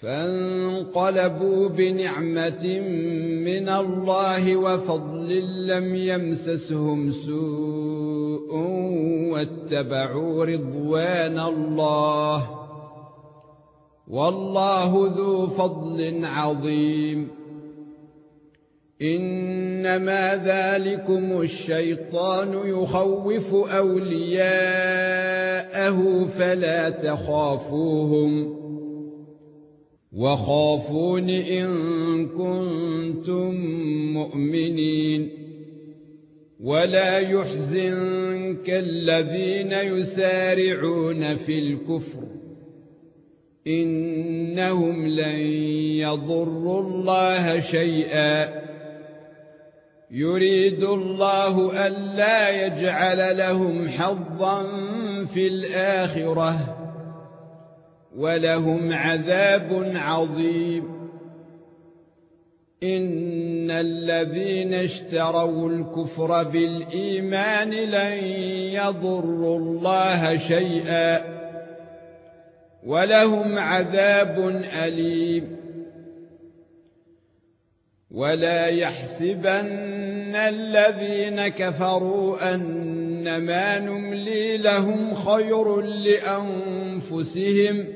فانقلبوا بنعمة من الله وفضل لم يمسسهم سوء واتبعوا رضوان الله والله ذو فضل عظيم. إنما ذلكم الشيطان يخوف أولياءه فلا تخافوهم وخافون ان كنتم مؤمنين ولا يحزنك الذين يسارعون في الكفر انهم لن يضروا الله شيئا يريد الله الا يجعل لهم حظا في الاخره ولهم عذاب عظيم. إن الذين اشتروا الكفر بالإيمان لن يضروا الله شيئا. ولهم عذاب أليم. ولا يحسبن الذين كفروا أنما نملي لهم خير لأنفسهم.